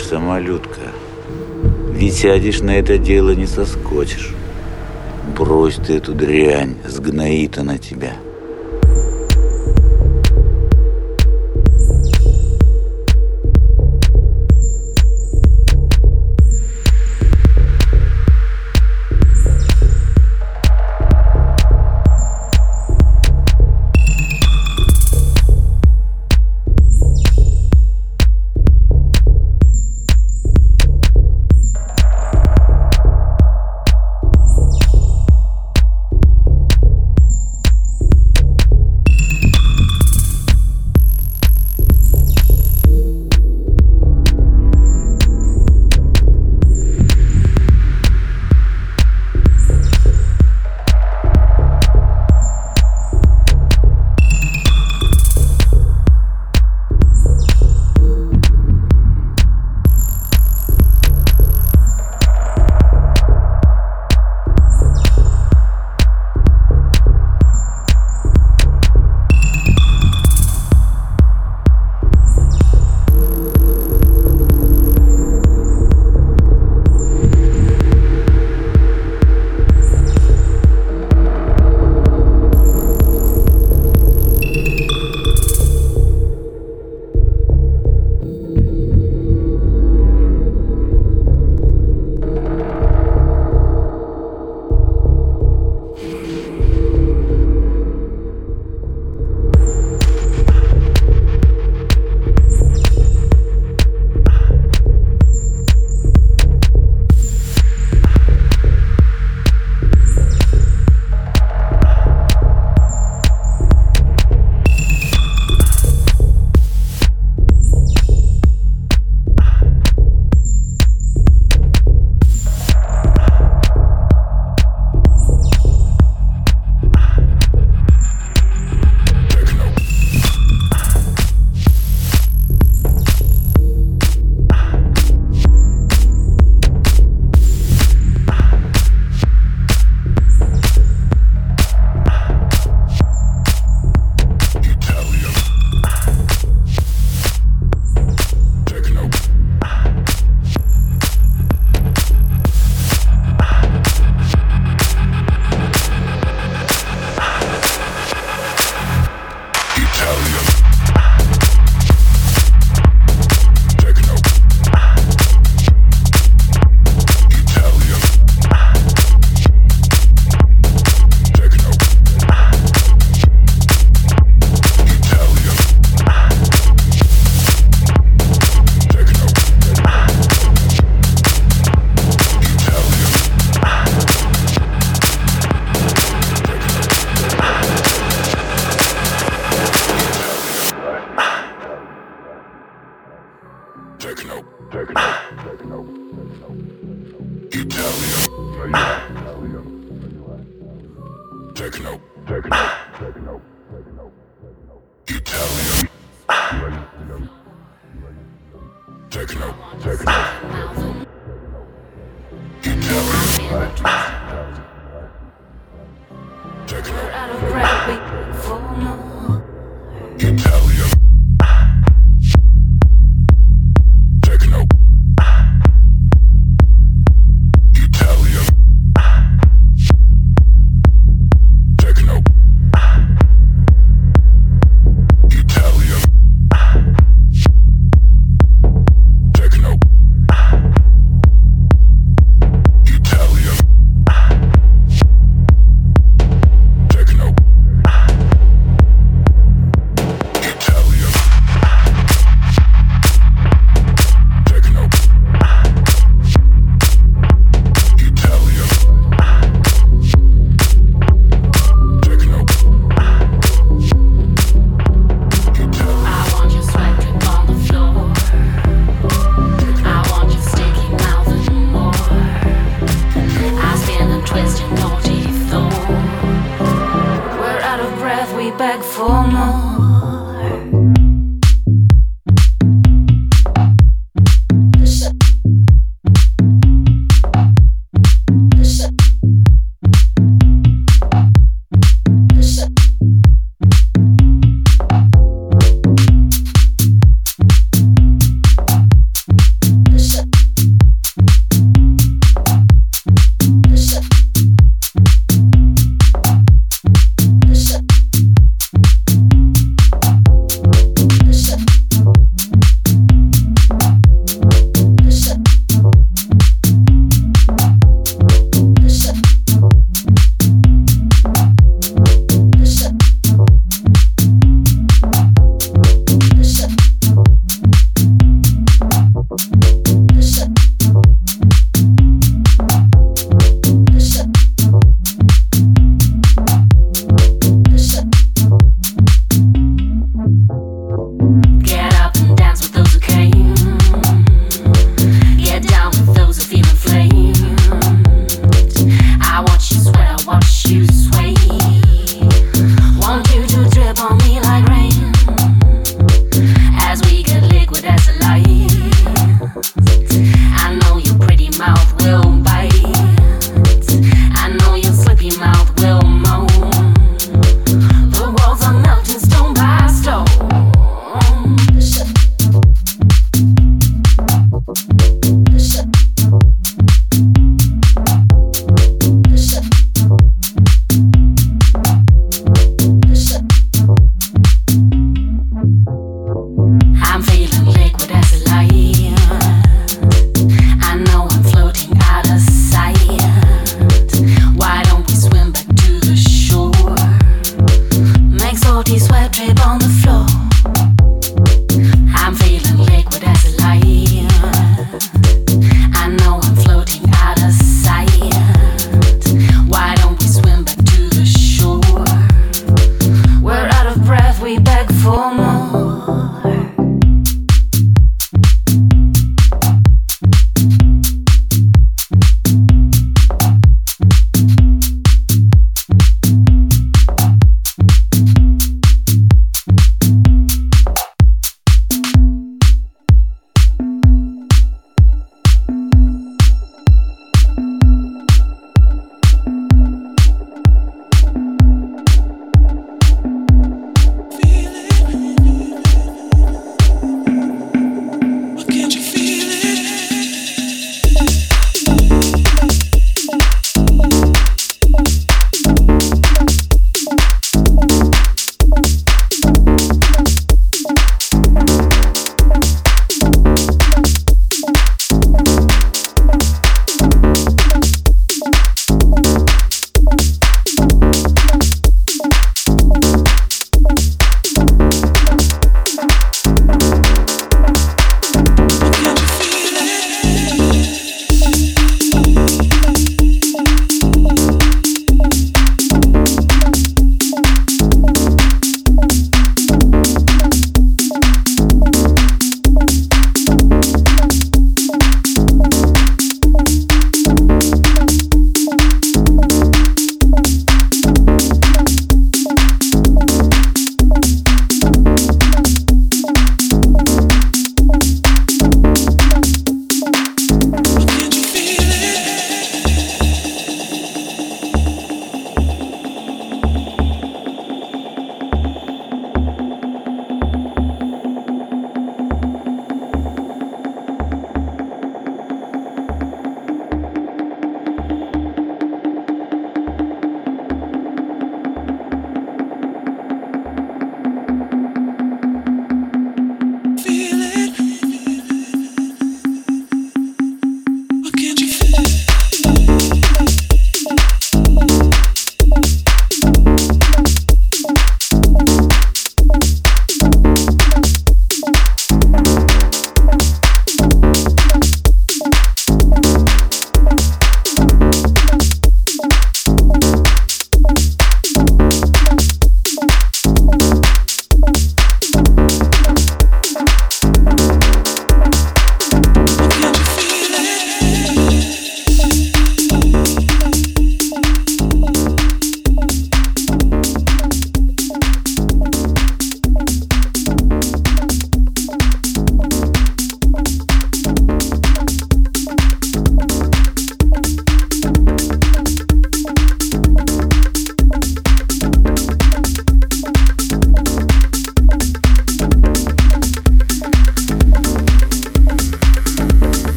ломишься, малютка? Ведь сядешь на это дело не соскочишь. Брось ты эту дрянь, сгноит она тебя. Italian. Techno. Techno. Italian.